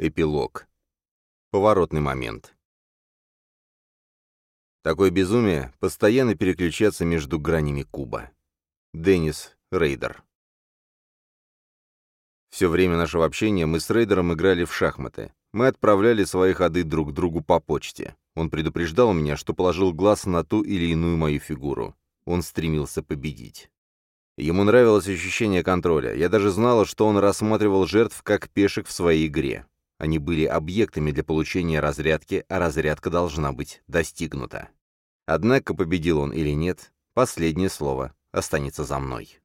Эпилог. Поворотный момент. Такое безумие — постоянно переключаться между гранями куба. Деннис Рейдер. Все время нашего общения мы с Рейдером играли в шахматы. Мы отправляли свои ходы друг другу по почте. Он предупреждал меня, что положил глаз на ту или иную мою фигуру. Он стремился победить. Ему нравилось ощущение контроля. Я даже знала, что он рассматривал жертв как пешек в своей игре. Они были объектами для получения разрядки, а разрядка должна быть достигнута. Однако, победил он или нет, последнее слово останется за мной.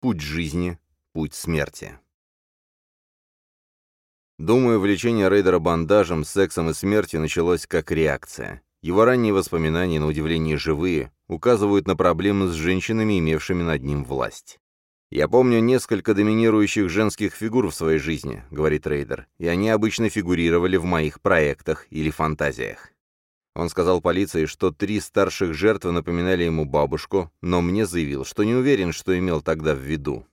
Путь жизни, путь смерти. Думаю, влечение рейдера бандажем, сексом и смертью началось как реакция. Его ранние воспоминания, на удивление живые, указывают на проблемы с женщинами, имевшими над ним власть. «Я помню несколько доминирующих женских фигур в своей жизни», — говорит Рейдер, «и они обычно фигурировали в моих проектах или фантазиях». Он сказал полиции, что три старших жертвы напоминали ему бабушку, но мне заявил, что не уверен, что имел тогда в виду.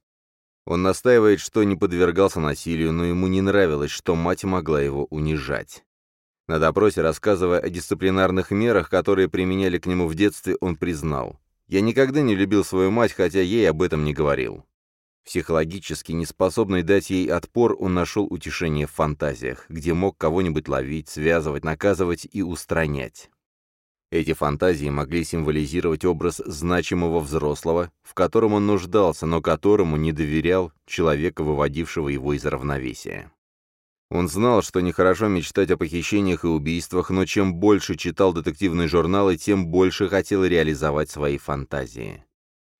Он настаивает, что не подвергался насилию, но ему не нравилось, что мать могла его унижать. На допросе, рассказывая о дисциплинарных мерах, которые применяли к нему в детстве, он признал. Я никогда не любил свою мать, хотя ей об этом не говорил. Психологически неспособный дать ей отпор, он нашел утешение в фантазиях, где мог кого-нибудь ловить, связывать, наказывать и устранять. Эти фантазии могли символизировать образ значимого взрослого, в котором он нуждался, но которому не доверял человека, выводившего его из равновесия. Он знал, что нехорошо мечтать о похищениях и убийствах, но чем больше читал детективные журналы, тем больше хотел реализовать свои фантазии.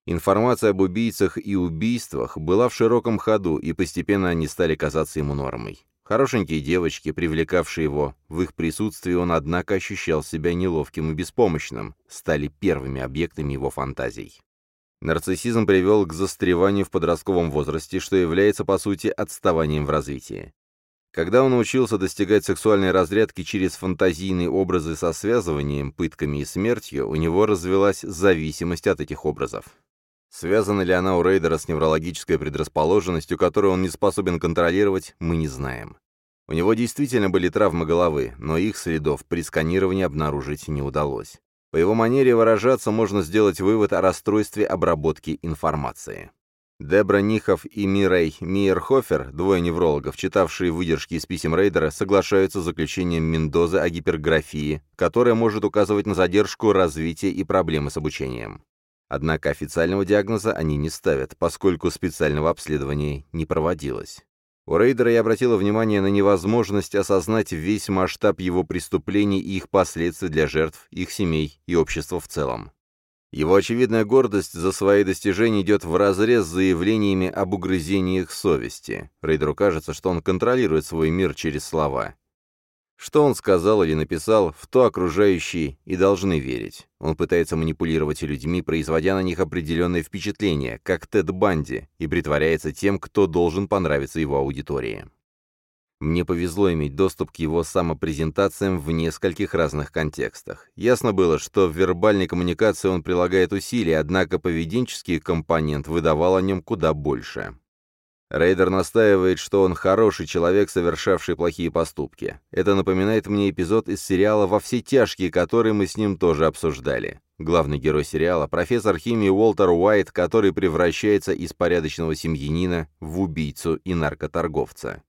Информация об убийцах и убийствах была в широком ходу, и постепенно они стали казаться ему нормой. Хорошенькие девочки, привлекавшие его, в их присутствии он, однако, ощущал себя неловким и беспомощным, стали первыми объектами его фантазий. Нарциссизм привел к застреванию в подростковом возрасте, что является, по сути, отставанием в развитии. Когда он научился достигать сексуальной разрядки через фантазийные образы со связыванием, пытками и смертью, у него развилась зависимость от этих образов. Связана ли она у Рейдера с неврологической предрасположенностью, которую он не способен контролировать, мы не знаем. У него действительно были травмы головы, но их следов при сканировании обнаружить не удалось. По его манере выражаться можно сделать вывод о расстройстве обработки информации. Дебра Нихов и Мирей Мейерхофер, двое неврологов, читавшие выдержки из писем Рейдера, соглашаются с заключением Мендозы о гиперграфии, которая может указывать на задержку развития и проблемы с обучением. Однако официального диагноза они не ставят, поскольку специального обследования не проводилось. У Рейдера я обратила внимание на невозможность осознать весь масштаб его преступлений и их последствий для жертв, их семей и общества в целом. Его очевидная гордость за свои достижения идет вразрез с заявлениями об угрызениях совести. Рейдеру кажется, что он контролирует свой мир через слова. Что он сказал или написал, в то окружающие и должны верить. Он пытается манипулировать людьми, производя на них определенное впечатление, как Тед Банди, и притворяется тем, кто должен понравиться его аудитории. Мне повезло иметь доступ к его самопрезентациям в нескольких разных контекстах. Ясно было, что в вербальной коммуникации он прилагает усилия, однако поведенческий компонент выдавал о нем куда больше. Рейдер настаивает, что он хороший человек, совершавший плохие поступки. Это напоминает мне эпизод из сериала «Во все тяжкие», который мы с ним тоже обсуждали. Главный герой сериала — профессор химии Уолтер Уайт, который превращается из порядочного семьянина в убийцу и наркоторговца.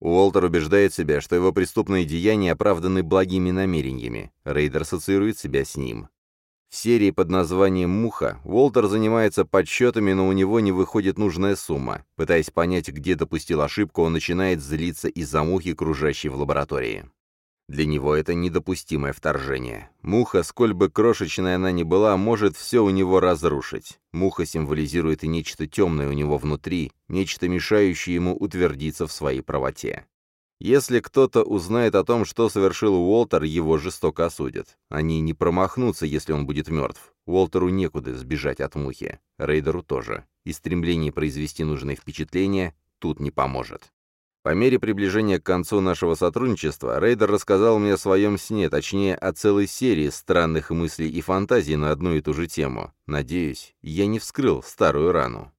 Уолтер убеждает себя, что его преступные деяния оправданы благими намерениями. Рейдер ассоциирует себя с ним. В серии под названием «Муха» Уолтер занимается подсчетами, но у него не выходит нужная сумма. Пытаясь понять, где допустил ошибку, он начинает злиться из-за мухи, кружащей в лаборатории. Для него это недопустимое вторжение. Муха, сколь бы крошечной она ни была, может все у него разрушить. Муха символизирует и нечто темное у него внутри, нечто мешающее ему утвердиться в своей правоте. Если кто-то узнает о том, что совершил Уолтер, его жестоко осудят. Они не промахнутся, если он будет мертв. Уолтеру некуда сбежать от мухи. Рейдеру тоже. И стремление произвести нужное впечатление тут не поможет. По мере приближения к концу нашего сотрудничества, Рейдер рассказал мне о своем сне, точнее, о целой серии странных мыслей и фантазий на одну и ту же тему. Надеюсь, я не вскрыл старую рану.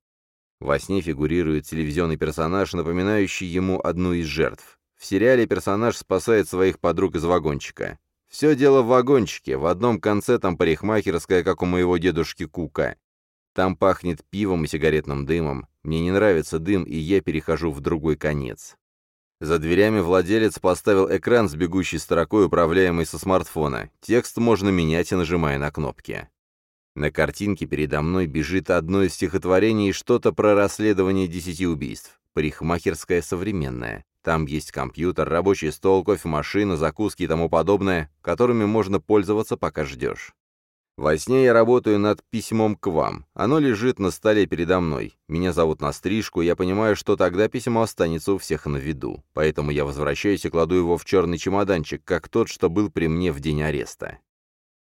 Во сне фигурирует телевизионный персонаж, напоминающий ему одну из жертв. В сериале персонаж спасает своих подруг из вагончика. Все дело в вагончике, в одном конце там парикмахерская, как у моего дедушки Кука. Там пахнет пивом и сигаретным дымом. Мне не нравится дым, и я перехожу в другой конец. За дверями владелец поставил экран с бегущей строкой, управляемый со смартфона. Текст можно менять, нажимая на кнопки. На картинке передо мной бежит одно из стихотворений и что-то про расследование десяти убийств. Парикмахерская современная. Там есть компьютер, рабочий стол, кофемашина, закуски и тому подобное, которыми можно пользоваться, пока ждешь. Во сне я работаю над письмом к вам. Оно лежит на столе передо мной. Меня зовут на стрижку, я понимаю, что тогда письмо останется у всех на виду. Поэтому я возвращаюсь и кладу его в черный чемоданчик, как тот, что был при мне в день ареста.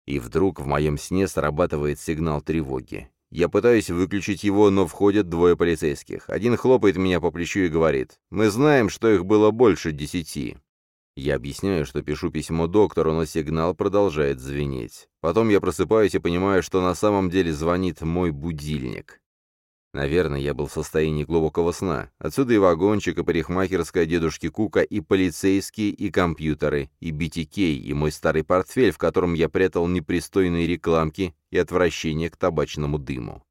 И вдруг в моем сне срабатывает сигнал тревоги. Я пытаюсь выключить его, но входят двое полицейских. Один хлопает меня по плечу и говорит, «Мы знаем, что их было больше десяти». Я объясняю, что пишу письмо доктору, но сигнал продолжает звенеть. Потом я просыпаюсь и понимаю, что на самом деле звонит мой будильник. Наверное, я был в состоянии глубокого сна. Отсюда и вагончик, и парикмахерская дедушки Кука, и полицейские, и компьютеры, и BTK, и мой старый портфель, в котором я прятал непристойные рекламки и отвращение к табачному дыму.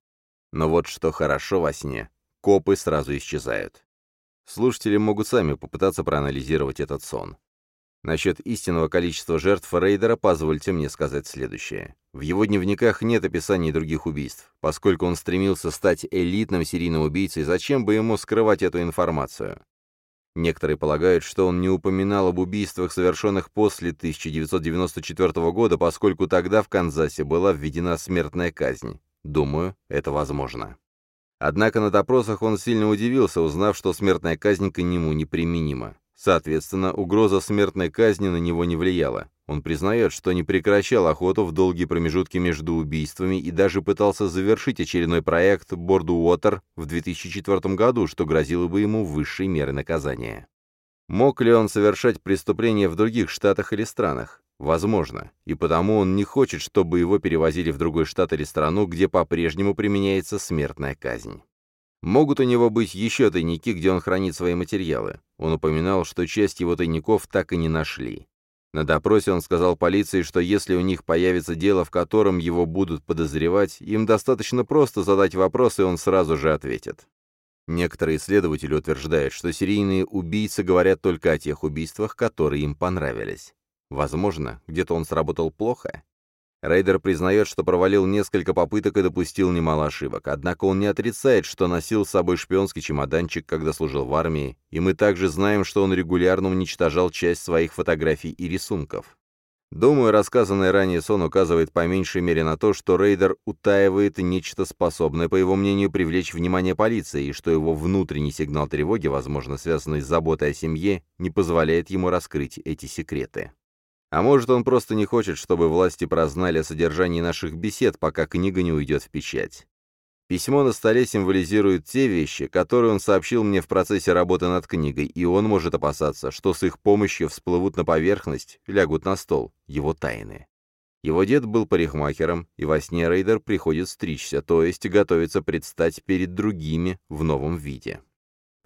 Но вот что хорошо во сне. Копы сразу исчезают. Слушатели могут сами попытаться проанализировать этот сон. Насчет истинного количества жертв рейдера позвольте мне сказать следующее. В его дневниках нет описаний других убийств. Поскольку он стремился стать элитным серийным убийцей, зачем бы ему скрывать эту информацию? Некоторые полагают, что он не упоминал об убийствах, совершенных после 1994 года, поскольку тогда в Канзасе была введена смертная казнь. Думаю, это возможно. Однако на допросах он сильно удивился, узнав, что смертная казнь к нему неприменима. Соответственно, угроза смертной казни на него не влияла. Он признает, что не прекращал охоту в долгие промежутки между убийствами и даже пытался завершить очередной проект «Борду Уотер» в 2004 году, что грозило бы ему высшей мерой наказания. Мог ли он совершать преступления в других штатах или странах? Возможно. И потому он не хочет, чтобы его перевозили в другой штат или страну, где по-прежнему применяется смертная казнь. Могут у него быть еще тайники, где он хранит свои материалы. Он упоминал, что часть его тайников так и не нашли. На допросе он сказал полиции, что если у них появится дело, в котором его будут подозревать, им достаточно просто задать вопрос, и он сразу же ответит. Некоторые исследователи утверждают, что серийные убийцы говорят только о тех убийствах, которые им понравились. Возможно, где-то он сработал плохо, Рейдер признает, что провалил несколько попыток и допустил немало ошибок, однако он не отрицает, что носил с собой шпионский чемоданчик, когда служил в армии, и мы также знаем, что он регулярно уничтожал часть своих фотографий и рисунков. Думаю, рассказанный ранее сон указывает по меньшей мере на то, что Рейдер утаивает нечто способное, по его мнению, привлечь внимание полиции, и что его внутренний сигнал тревоги, возможно, связанный с заботой о семье, не позволяет ему раскрыть эти секреты. А может, он просто не хочет, чтобы власти прознали о содержании наших бесед, пока книга не уйдет в печать. Письмо на столе символизирует те вещи, которые он сообщил мне в процессе работы над книгой, и он может опасаться, что с их помощью всплывут на поверхность, лягут на стол, его тайны. Его дед был парикмахером, и во сне Рейдер приходит стричься, то есть готовится предстать перед другими в новом виде.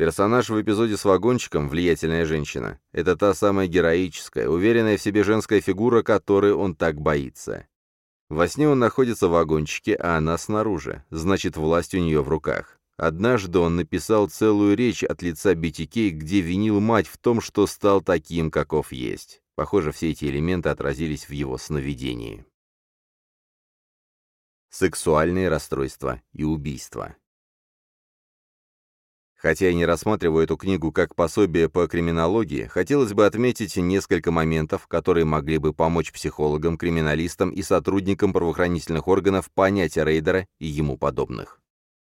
Персонаж в эпизоде с вагончиком, влиятельная женщина, это та самая героическая, уверенная в себе женская фигура, которой он так боится. Во сне он находится в вагончике, а она снаружи, значит, власть у нее в руках. Однажды он написал целую речь от лица BTK, где винил мать в том, что стал таким, каков есть. Похоже, все эти элементы отразились в его сновидении. Сексуальные расстройства и убийства. Хотя я не рассматриваю эту книгу как пособие по криминологии, хотелось бы отметить несколько моментов, которые могли бы помочь психологам, криминалистам и сотрудникам правоохранительных органов понять рейдера и ему подобных.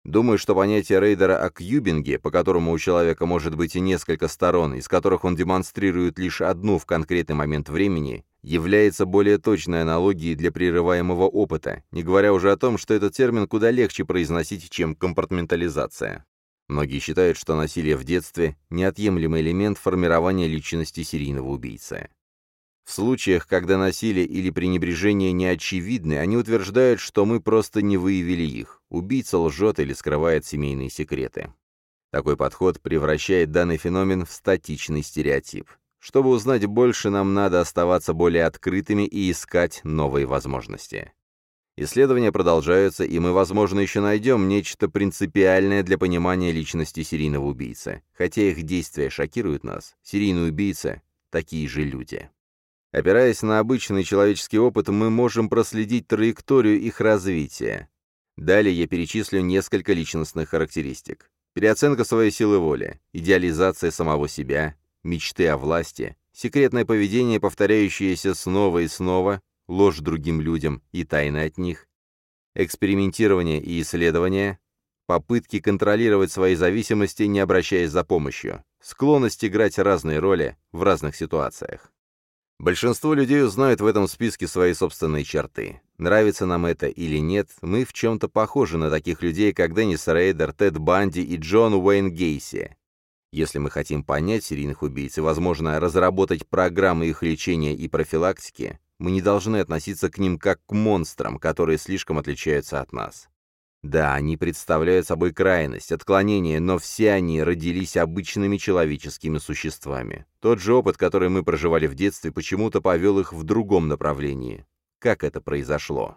Думаю, что понятие рейдера о кьюбинге, по которому у человека может быть и несколько сторон, из которых он демонстрирует лишь одну в конкретный момент времени, является более точной аналогией для прерываемого опыта, не говоря уже о том, что этот термин куда легче произносить, чем компартментализация. Многие считают, что насилие в детстве – неотъемлемый элемент формирования личности серийного убийцы. В случаях, когда насилие или пренебрежение не очевидны, они утверждают, что мы просто не выявили их. Убийца лжет или скрывает семейные секреты. Такой подход превращает данный феномен в статичный стереотип. Чтобы узнать больше, нам надо оставаться более открытыми и искать новые возможности. Исследования продолжаются, и мы, возможно, еще найдем нечто принципиальное для понимания личности серийного убийцы. Хотя их действия шокируют нас, серийные убийцы — такие же люди. Опираясь на обычный человеческий опыт, мы можем проследить траекторию их развития. Далее я перечислю несколько личностных характеристик. Переоценка своей силы воли, идеализация самого себя, мечты о власти, секретное поведение, повторяющееся снова и снова, ложь другим людям и тайны от них, экспериментирование и исследование, попытки контролировать свои зависимости, не обращаясь за помощью, склонность играть разные роли в разных ситуациях. Большинство людей узнают в этом списке свои собственные черты. Нравится нам это или нет, мы в чем-то похожи на таких людей, как Деннис Рейдер, Тед Банди и Джон Уэйн Гейси. Если мы хотим понять серийных убийц и, возможно, разработать программы их лечения и профилактики, мы не должны относиться к ним как к монстрам, которые слишком отличаются от нас. Да, они представляют собой крайность, отклонение, но все они родились обычными человеческими существами. Тот же опыт, который мы проживали в детстве, почему-то повел их в другом направлении. Как это произошло?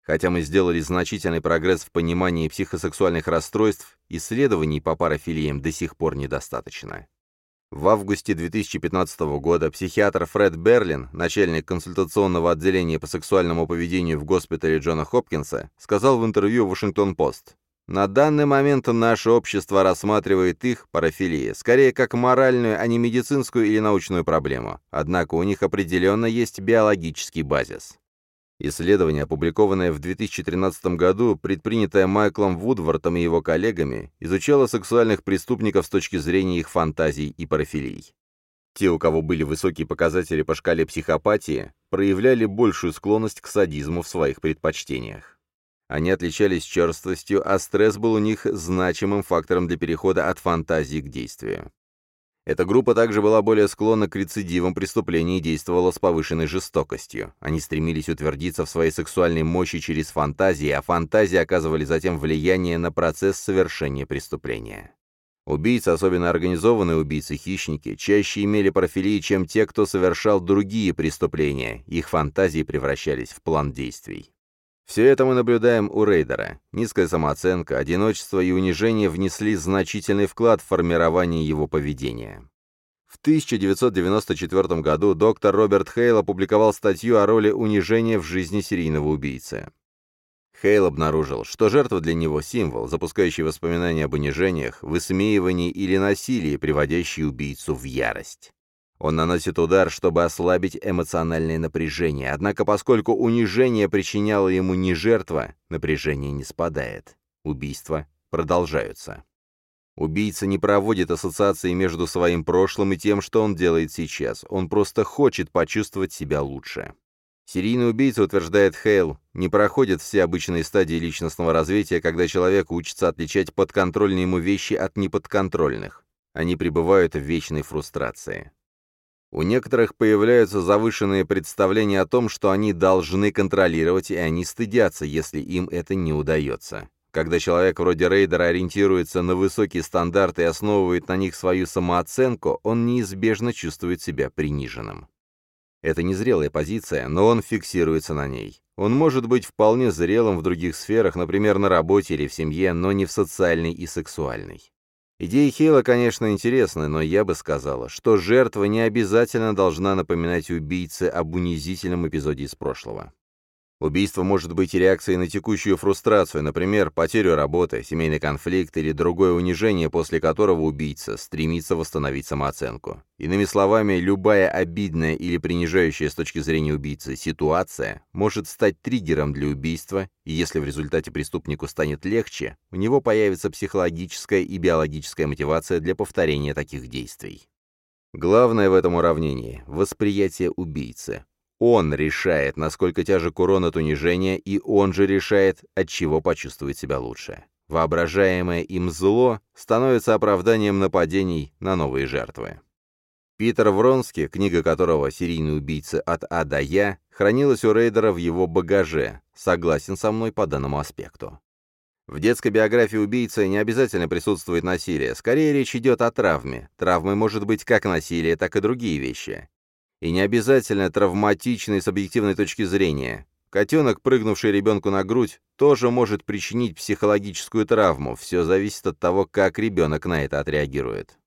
Хотя мы сделали значительный прогресс в понимании психосексуальных расстройств, исследований по парафилиям до сих пор недостаточно. В августе 2015 года психиатр Фред Берлин, начальник консультационного отделения по сексуальному поведению в госпитале Джона Хопкинса, сказал в интервью «Вашингтон-Пост», «На данный момент наше общество рассматривает их, парафилии, скорее как моральную, а не медицинскую или научную проблему. Однако у них определенно есть биологический базис». Исследование, опубликованное в 2013 году, предпринятое Майклом Вудвортом и его коллегами, изучало сексуальных преступников с точки зрения их фантазий и парафилий. Те, у кого были высокие показатели по шкале психопатии, проявляли большую склонность к садизму в своих предпочтениях. Они отличались черствостью, а стресс был у них значимым фактором для перехода от фантазии к действию. Эта группа также была более склонна к рецидивам преступлений и действовала с повышенной жестокостью. Они стремились утвердиться в своей сексуальной мощи через фантазии, а фантазии оказывали затем влияние на процесс совершения преступления. Убийцы, особенно организованные убийцы-хищники, чаще имели профилии, чем те, кто совершал другие преступления, их фантазии превращались в план действий. Все это мы наблюдаем у Рейдера. Низкая самооценка, одиночество и унижение внесли значительный вклад в формирование его поведения. В 1994 году доктор Роберт Хейл опубликовал статью о роли унижения в жизни серийного убийцы. Хейл обнаружил, что жертва для него – символ, запускающий воспоминания об унижениях, высмеивании или насилии, приводящий убийцу в ярость. Он наносит удар, чтобы ослабить эмоциональное напряжение, однако поскольку унижение причиняло ему не жертва, напряжение не спадает. Убийства продолжаются. Убийца не проводит ассоциации между своим прошлым и тем, что он делает сейчас. Он просто хочет почувствовать себя лучше. Серийный убийца, утверждает Хейл, не проходит все обычные стадии личностного развития, когда человек учится отличать подконтрольные ему вещи от неподконтрольных. Они пребывают в вечной фрустрации. У некоторых появляются завышенные представления о том, что они должны контролировать, и они стыдятся, если им это не удается. Когда человек вроде Рейдера ориентируется на высокие стандарты и основывает на них свою самооценку, он неизбежно чувствует себя приниженным. Это незрелая позиция, но он фиксируется на ней. Он может быть вполне зрелым в других сферах, например, на работе или в семье, но не в социальной и сексуальной. Идея Хейла, конечно, интересна, но я бы сказала, что жертва не обязательно должна напоминать убийце об унизительном эпизоде из прошлого. Убийство может быть реакцией на текущую фрустрацию, например, потерю работы, семейный конфликт или другое унижение, после которого убийца стремится восстановить самооценку. Иными словами, любая обидная или принижающая с точки зрения убийцы ситуация может стать триггером для убийства, и если в результате преступнику станет легче, у него появится психологическая и биологическая мотивация для повторения таких действий. Главное в этом уравнении – восприятие убийцы. Он решает, насколько тяжек урон от унижения, и он же решает, от чего почувствует себя лучше. Воображаемое им зло становится оправданием нападений на новые жертвы. Питер Вронски, книга которого «Серийный убийца от А до Я», хранилась у Рейдера в его багаже, согласен со мной по данному аспекту. В детской биографии убийцы не обязательно присутствует насилие, скорее речь идет о травме. Травмой может быть как насилие, так и другие вещи. И не обязательно травматичной с объективной точки зрения. Котенок, прыгнувший ребенку на грудь, тоже может причинить психологическую травму, все зависит от того, как ребенок на это отреагирует.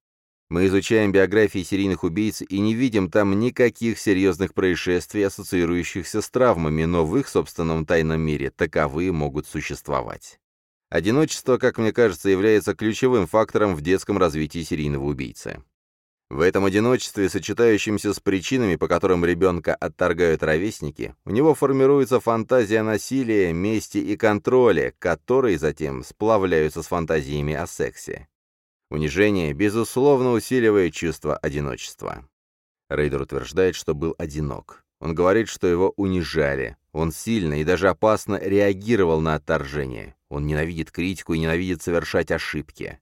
Мы изучаем биографии серийных убийц и не видим там никаких серьезных происшествий, ассоциирующихся с травмами, но в их собственном тайном мире таковые могут существовать. Одиночество, как мне кажется, является ключевым фактором в детском развитии серийного убийцы. В этом одиночестве, сочетающемся с причинами, по которым ребенка отторгают ровесники, у него формируется фантазия насилия, мести и контроля, которые затем сплавляются с фантазиями о сексе. Унижение, безусловно, усиливает чувство одиночества. Рейдер утверждает, что был одинок. Он говорит, что его унижали. Он сильно и даже опасно реагировал на отторжение. Он ненавидит критику и ненавидит совершать ошибки.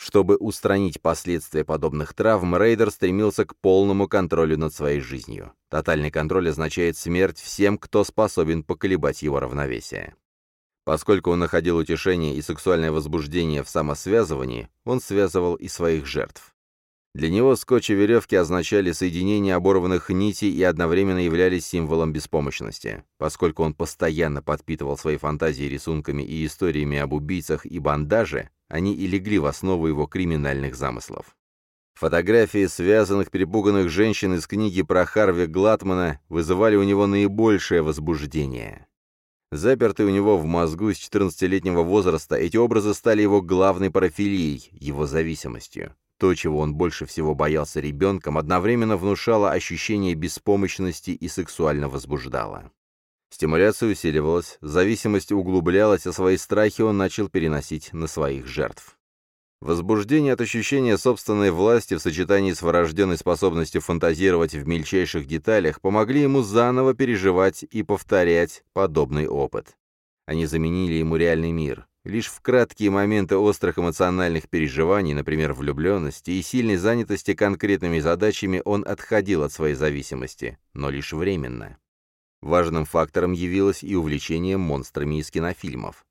Чтобы устранить последствия подобных травм, Рейдер стремился к полному контролю над своей жизнью. Тотальный контроль означает смерть всем, кто способен поколебать его равновесие. Поскольку он находил утешение и сексуальное возбуждение в самосвязывании, он связывал и своих жертв. Для него скотч и веревки означали соединение оборванных нитей и одновременно являлись символом беспомощности. Поскольку он постоянно подпитывал свои фантазии рисунками и историями об убийцах и бандаже, они и легли в основу его криминальных замыслов. Фотографии связанных перепуганных женщин из книги про Харви Глатмана вызывали у него наибольшее возбуждение. Запертые у него в мозгу с 14-летнего возраста, эти образы стали его главной парафилией, его зависимостью. То, чего он больше всего боялся ребенком, одновременно внушало ощущение беспомощности и сексуально возбуждало. Стимуляция усиливалась, зависимость углублялась, а свои страхи он начал переносить на своих жертв. Возбуждение от ощущения собственной власти в сочетании с врожденной способностью фантазировать в мельчайших деталях помогли ему заново переживать и повторять подобный опыт. Они заменили ему реальный мир. Лишь в краткие моменты острых эмоциональных переживаний, например, влюбленности и сильной занятости конкретными задачами, он отходил от своей зависимости, но лишь временно. Важным фактором явилось и увлечение монстрами из кинофильмов.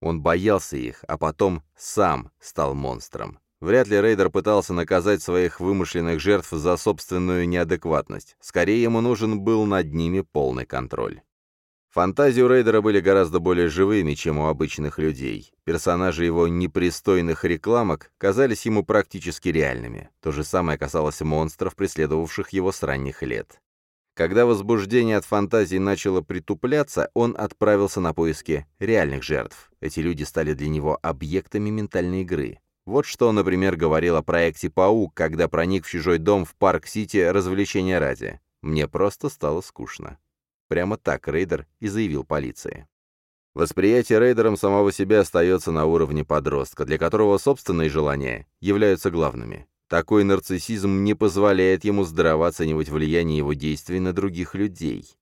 Он боялся их, а потом сам стал монстром. Вряд ли Рейдер пытался наказать своих вымышленных жертв за собственную неадекватность. Скорее, ему нужен был над ними полный контроль. Фантазии у Рейдера были гораздо более живыми, чем у обычных людей. Персонажи его непристойных рекламок казались ему практически реальными. То же самое касалось монстров, преследовавших его с ранних лет. Когда возбуждение от фантазий начало притупляться, он отправился на поиски реальных жертв. Эти люди стали для него объектами ментальной игры. Вот что например, говорил о проекте «Паук», когда проник в чужой дом в Парк-Сити развлечения ради. «Мне просто стало скучно». Прямо так Рейдер и заявил полиции. Восприятие рейдером самого себя остается на уровне подростка, для которого собственные желания являются главными. Такой нарциссизм не позволяет ему здраво оценивать влияние его действий на других людей.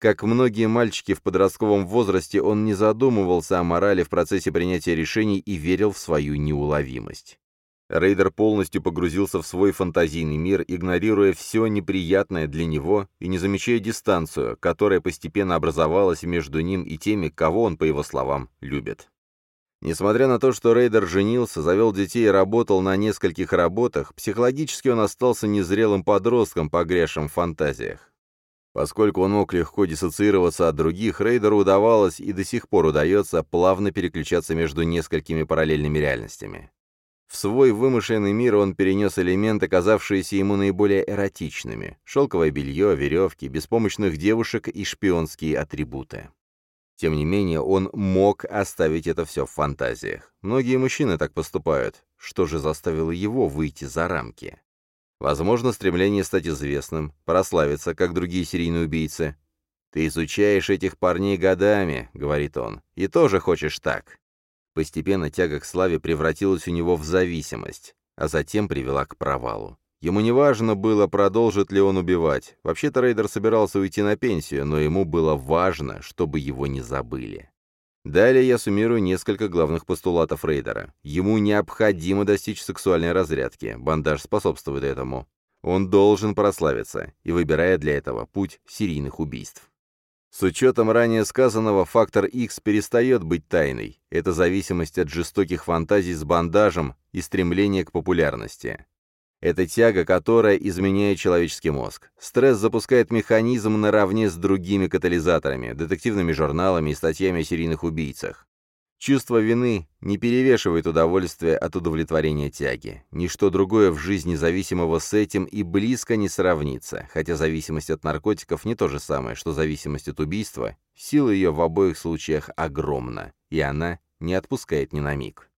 Как многие мальчики в подростковом возрасте, он не задумывался о морали в процессе принятия решений и верил в свою неуловимость. Рейдер полностью погрузился в свой фантазийный мир, игнорируя все неприятное для него и не замечая дистанцию, которая постепенно образовалась между ним и теми, кого он, по его словам, любит. Несмотря на то, что Рейдер женился, завел детей и работал на нескольких работах, психологически он остался незрелым подростком, погрязшим в фантазиях. Поскольку он мог легко диссоциироваться от других, Рейдеру удавалось и до сих пор удается плавно переключаться между несколькими параллельными реальностями. В свой вымышленный мир он перенес элементы, казавшиеся ему наиболее эротичными — шелковое белье, веревки, беспомощных девушек и шпионские атрибуты. Тем не менее, он мог оставить это все в фантазиях. Многие мужчины так поступают. Что же заставило его выйти за рамки? Возможно, стремление стать известным, прославиться, как другие серийные убийцы. «Ты изучаешь этих парней годами», — говорит он, — «и тоже хочешь так». Постепенно тяга к славе превратилась у него в зависимость, а затем привела к провалу. Ему не важно было, продолжит ли он убивать. Вообще-то Рейдер собирался уйти на пенсию, но ему было важно, чтобы его не забыли. Далее я суммирую несколько главных постулатов Рейдера. Ему необходимо достичь сексуальной разрядки, бандаж способствует этому. Он должен прославиться, и выбирая для этого путь серийных убийств. С учетом ранее сказанного, фактор X перестает быть тайной. Это зависимость от жестоких фантазий с бандажем и стремление к популярности. Это тяга, которая изменяет человеческий мозг. Стресс запускает механизм наравне с другими катализаторами, детективными журналами и статьями о серийных убийцах. Чувство вины не перевешивает удовольствие от удовлетворения тяги. Ничто другое в жизни зависимого с этим и близко не сравнится, хотя зависимость от наркотиков не то же самое, что зависимость от убийства, сила ее в обоих случаях огромна, и она не отпускает ни на миг.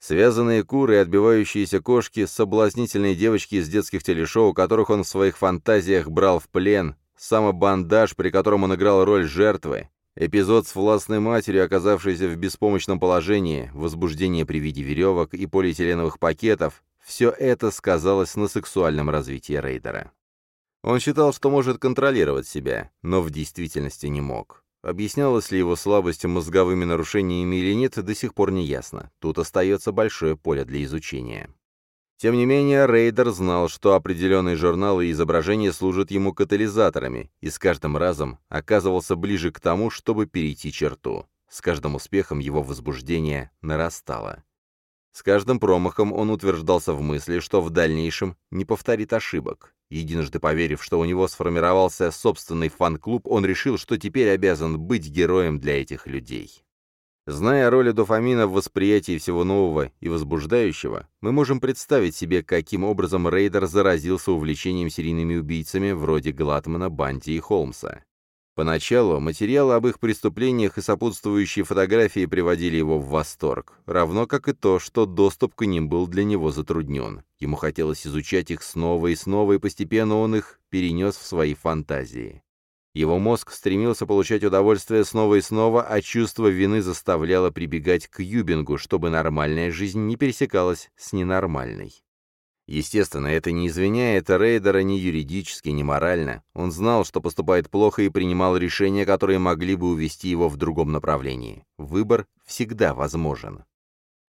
Связанные куры и отбивающиеся кошки, соблазнительные девочки из детских телешоу, которых он в своих фантазиях брал в плен, самобандаж, при котором он играл роль жертвы, Эпизод с властной матерью, оказавшейся в беспомощном положении, возбуждение при виде веревок и полиэтиленовых пакетов – все это сказалось на сексуальном развитии Рейдера. Он считал, что может контролировать себя, но в действительности не мог. Объяснялось ли его слабость мозговыми нарушениями или нет, до сих пор не ясно. Тут остается большое поле для изучения. Тем не менее, Рейдер знал, что определенные журналы и изображения служат ему катализаторами, и с каждым разом оказывался ближе к тому, чтобы перейти черту. С каждым успехом его возбуждение нарастало. С каждым промахом он утверждался в мысли, что в дальнейшем не повторит ошибок. Единожды поверив, что у него сформировался собственный фан-клуб, он решил, что теперь обязан быть героем для этих людей. Зная о роли дофамина в восприятии всего нового и возбуждающего, мы можем представить себе, каким образом Рейдер заразился увлечением серийными убийцами вроде Глатмана, Банти и Холмса. Поначалу материалы об их преступлениях и сопутствующие фотографии приводили его в восторг, равно как и то, что доступ к ним был для него затруднен. Ему хотелось изучать их снова и снова, и постепенно он их перенес в свои фантазии. Его мозг стремился получать удовольствие снова и снова, а чувство вины заставляло прибегать к юбингу, чтобы нормальная жизнь не пересекалась с ненормальной. Естественно, это не извиняет Рейдера ни юридически, ни морально. Он знал, что поступает плохо и принимал решения, которые могли бы увести его в другом направлении. Выбор всегда возможен.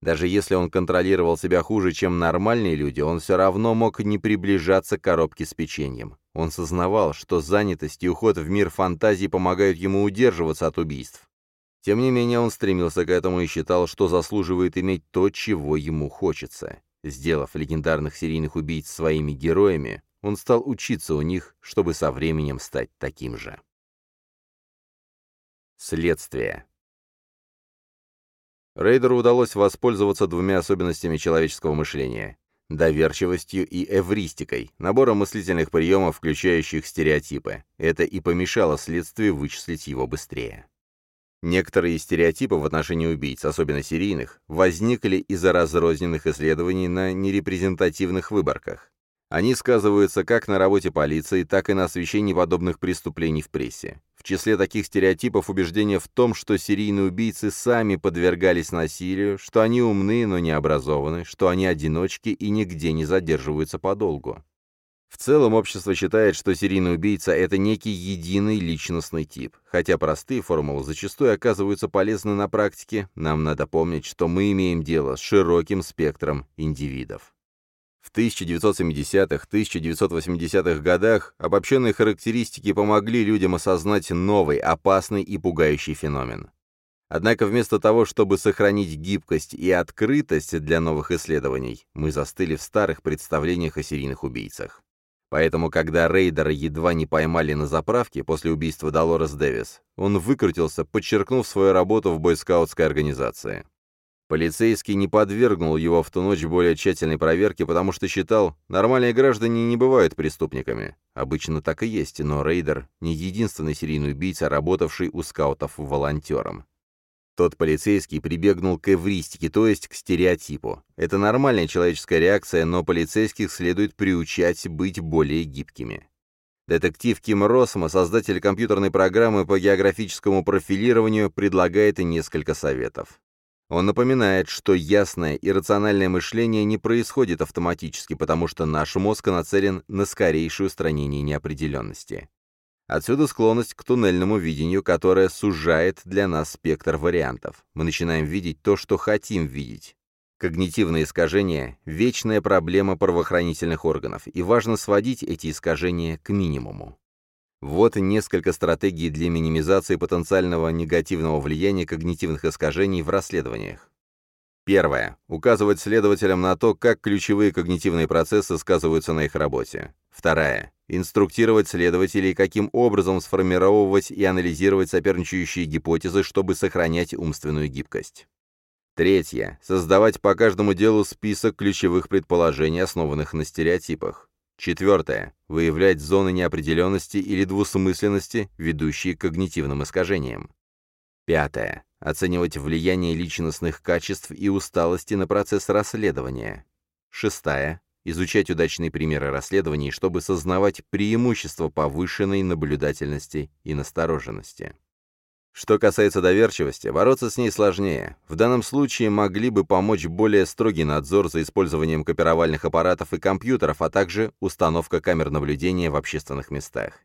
Даже если он контролировал себя хуже, чем нормальные люди, он все равно мог не приближаться к коробке с печеньем. Он сознавал, что занятость и уход в мир фантазий помогают ему удерживаться от убийств. Тем не менее, он стремился к этому и считал, что заслуживает иметь то, чего ему хочется. Сделав легендарных серийных убийц своими героями, он стал учиться у них, чтобы со временем стать таким же. Следствие. Рейдеру удалось воспользоваться двумя особенностями человеческого мышления доверчивостью и эвристикой, набором мыслительных приемов, включающих стереотипы. Это и помешало следствию вычислить его быстрее. Некоторые стереотипы в отношении убийц, особенно серийных, возникли из-за разрозненных исследований на нерепрезентативных выборках. Они сказываются как на работе полиции, так и на освещении подобных преступлений в прессе. В числе таких стереотипов убеждение в том, что серийные убийцы сами подвергались насилию, что они умны, но не образованы, что они одиночки и нигде не задерживаются подолгу. В целом общество считает, что серийный убийца – это некий единый личностный тип. Хотя простые формулы зачастую оказываются полезны на практике, нам надо помнить, что мы имеем дело с широким спектром индивидов. В 1970-1980-х годах обобщенные характеристики помогли людям осознать новый, опасный и пугающий феномен. Однако вместо того, чтобы сохранить гибкость и открытость для новых исследований, мы застыли в старых представлениях о серийных убийцах. Поэтому, когда рейдера едва не поймали на заправке после убийства Долорес Дэвис, он выкрутился, подчеркнув свою работу в бойскаутской организации. Полицейский не подвергнул его в ту ночь более тщательной проверке, потому что считал, нормальные граждане не бывают преступниками. Обычно так и есть, но Рейдер не единственный серийный убийца, работавший у скаутов волонтером. Тот полицейский прибегнул к эвристике, то есть к стереотипу. Это нормальная человеческая реакция, но полицейских следует приучать быть более гибкими. Детектив Ким Росма, создатель компьютерной программы по географическому профилированию, предлагает несколько советов. Он напоминает, что ясное и рациональное мышление не происходит автоматически, потому что наш мозг нацелен на скорейшее устранение неопределенности. Отсюда склонность к туннельному видению, которое сужает для нас спектр вариантов. Мы начинаем видеть то, что хотим видеть. Когнитивные искажения – вечная проблема правоохранительных органов, и важно сводить эти искажения к минимуму. Вот несколько стратегий для минимизации потенциального негативного влияния когнитивных искажений в расследованиях. Первое. Указывать следователям на то, как ключевые когнитивные процессы сказываются на их работе. Вторая. Инструктировать следователей, каким образом сформировать и анализировать соперничающие гипотезы, чтобы сохранять умственную гибкость. Третье. Создавать по каждому делу список ключевых предположений, основанных на стереотипах. Четвертое. Выявлять зоны неопределенности или двусмысленности, ведущие к когнитивным искажениям. Пятое. Оценивать влияние личностных качеств и усталости на процесс расследования. Шестая. Изучать удачные примеры расследований, чтобы сознавать преимущества повышенной наблюдательности и настороженности. Что касается доверчивости, бороться с ней сложнее. В данном случае могли бы помочь более строгий надзор за использованием копировальных аппаратов и компьютеров, а также установка камер наблюдения в общественных местах.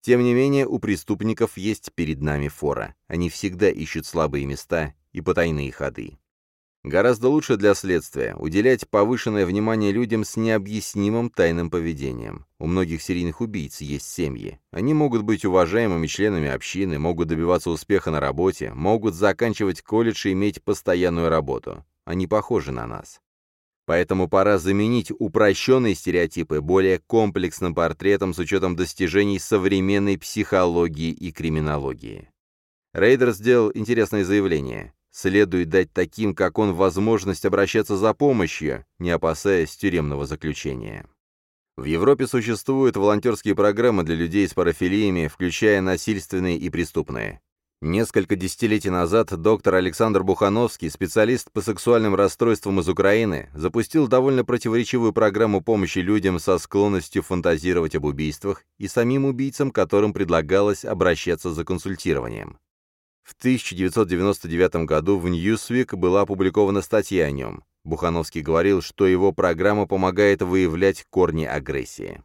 Тем не менее, у преступников есть перед нами фора. Они всегда ищут слабые места и потайные ходы. Гораздо лучше для следствия уделять повышенное внимание людям с необъяснимым тайным поведением. У многих серийных убийц есть семьи. Они могут быть уважаемыми членами общины, могут добиваться успеха на работе, могут заканчивать колледж и иметь постоянную работу. Они похожи на нас. Поэтому пора заменить упрощенные стереотипы более комплексным портретом с учетом достижений современной психологии и криминологии. Рейдер сделал интересное заявление. Следует дать таким, как он, возможность обращаться за помощью, не опасаясь тюремного заключения. В Европе существуют волонтерские программы для людей с парафилиями, включая насильственные и преступные. Несколько десятилетий назад доктор Александр Бухановский, специалист по сексуальным расстройствам из Украины, запустил довольно противоречивую программу помощи людям со склонностью фантазировать об убийствах и самим убийцам, которым предлагалось обращаться за консультированием. В 1999 году в Newsweek была опубликована статья о нем. Бухановский говорил, что его программа помогает выявлять корни агрессии.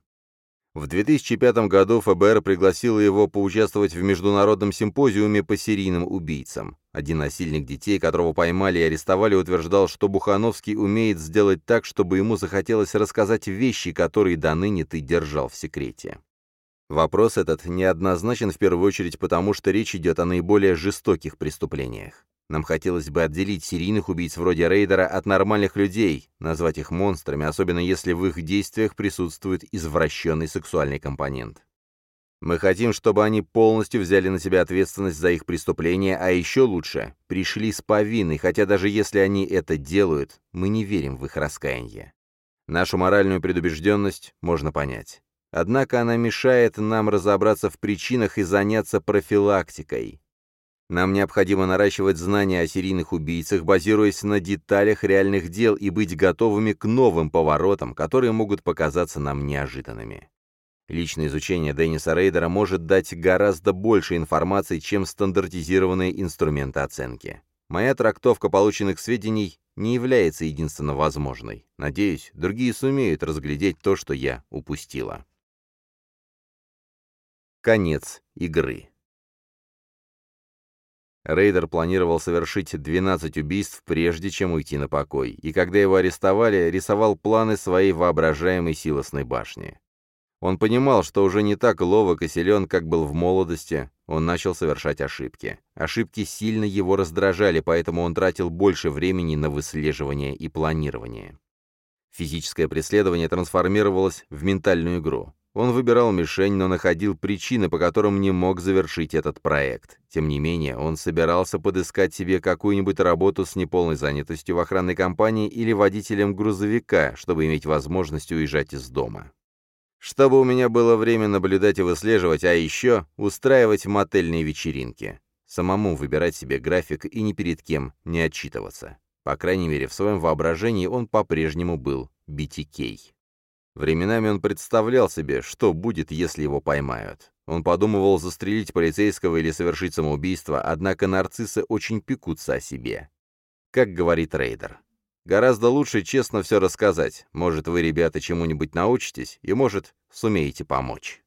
В 2005 году ФБР пригласило его поучаствовать в международном симпозиуме по серийным убийцам. Один насильник детей, которого поймали и арестовали, утверждал, что Бухановский умеет сделать так, чтобы ему захотелось рассказать вещи, которые до ныне ты держал в секрете. Вопрос этот неоднозначен в первую очередь потому, что речь идет о наиболее жестоких преступлениях. Нам хотелось бы отделить серийных убийц вроде Рейдера от нормальных людей, назвать их монстрами, особенно если в их действиях присутствует извращенный сексуальный компонент. Мы хотим, чтобы они полностью взяли на себя ответственность за их преступления, а еще лучше, пришли с повинной, хотя даже если они это делают, мы не верим в их раскаяние. Нашу моральную предубежденность можно понять. Однако она мешает нам разобраться в причинах и заняться профилактикой. Нам необходимо наращивать знания о серийных убийцах, базируясь на деталях реальных дел и быть готовыми к новым поворотам, которые могут показаться нам неожиданными. Личное изучение Денниса Рейдера может дать гораздо больше информации, чем стандартизированные инструменты оценки. Моя трактовка полученных сведений не является единственно возможной. Надеюсь, другие сумеют разглядеть то, что я упустила. Конец игры. Рейдер планировал совершить 12 убийств, прежде чем уйти на покой, и когда его арестовали, рисовал планы своей воображаемой силосной башни. Он понимал, что уже не так ловок и силен, как был в молодости, он начал совершать ошибки. Ошибки сильно его раздражали, поэтому он тратил больше времени на выслеживание и планирование. Физическое преследование трансформировалось в ментальную игру. Он выбирал мишень, но находил причины, по которым не мог завершить этот проект. Тем не менее, он собирался подыскать себе какую-нибудь работу с неполной занятостью в охранной компании или водителем грузовика, чтобы иметь возможность уезжать из дома. Чтобы у меня было время наблюдать и выслеживать, а еще устраивать мотельные вечеринки. Самому выбирать себе график и ни перед кем не отчитываться. По крайней мере, в своем воображении он по-прежнему был BTK. Временами он представлял себе, что будет, если его поймают. Он подумывал застрелить полицейского или совершить самоубийство, однако нарциссы очень пекутся о себе. Как говорит Рейдер. Гораздо лучше честно все рассказать. Может, вы, ребята, чему-нибудь научитесь, и, может, сумеете помочь.